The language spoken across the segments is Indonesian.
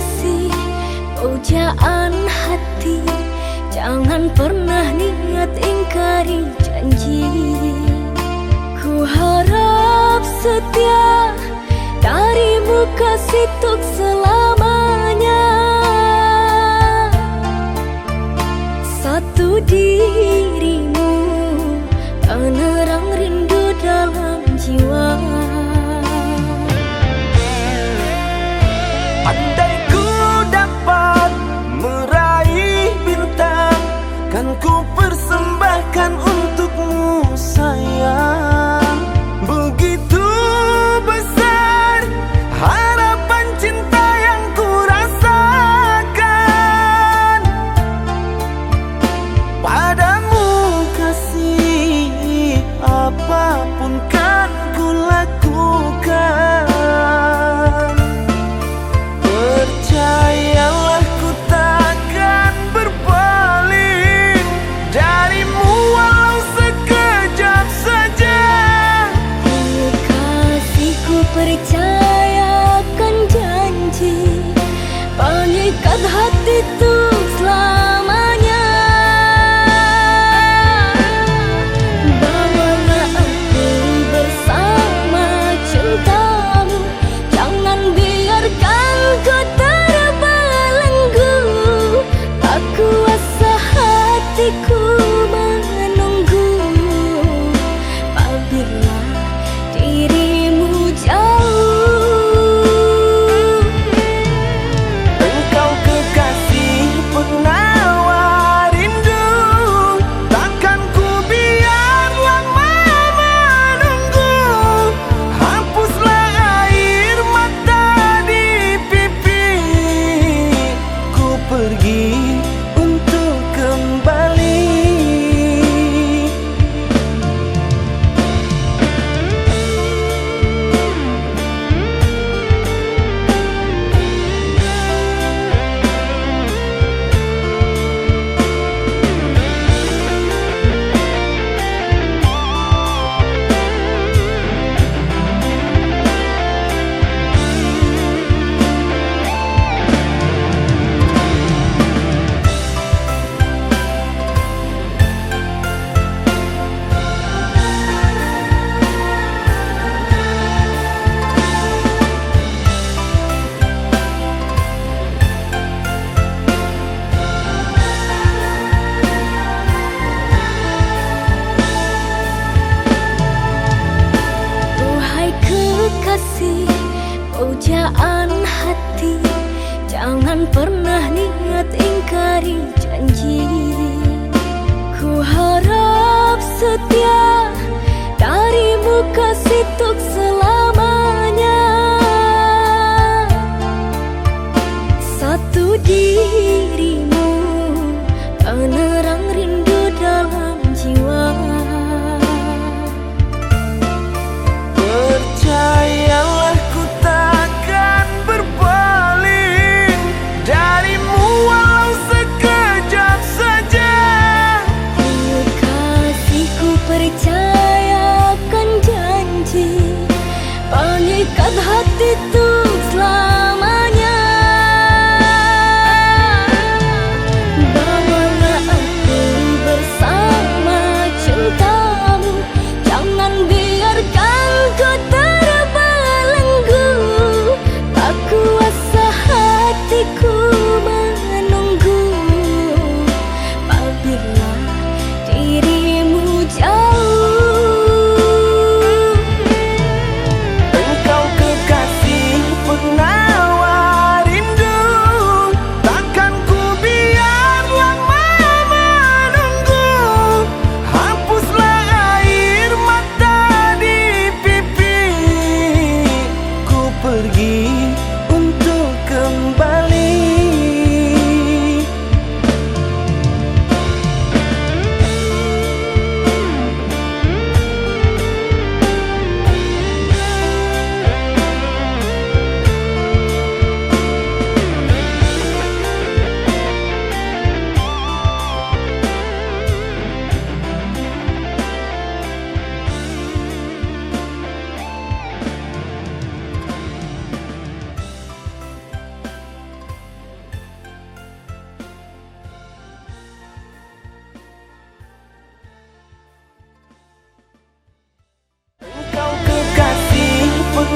kasih Pujaan hati. Jangan pernah niat ingkari janji. Ku harap setia Darimu kasih tuk selalu ஒரு சா hati. Jangan pernah niat ingkari janji. Ku harap setia Darimu kasih tuk selamanya. Satu dirimu Karena itu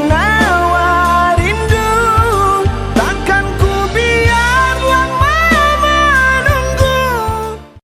暖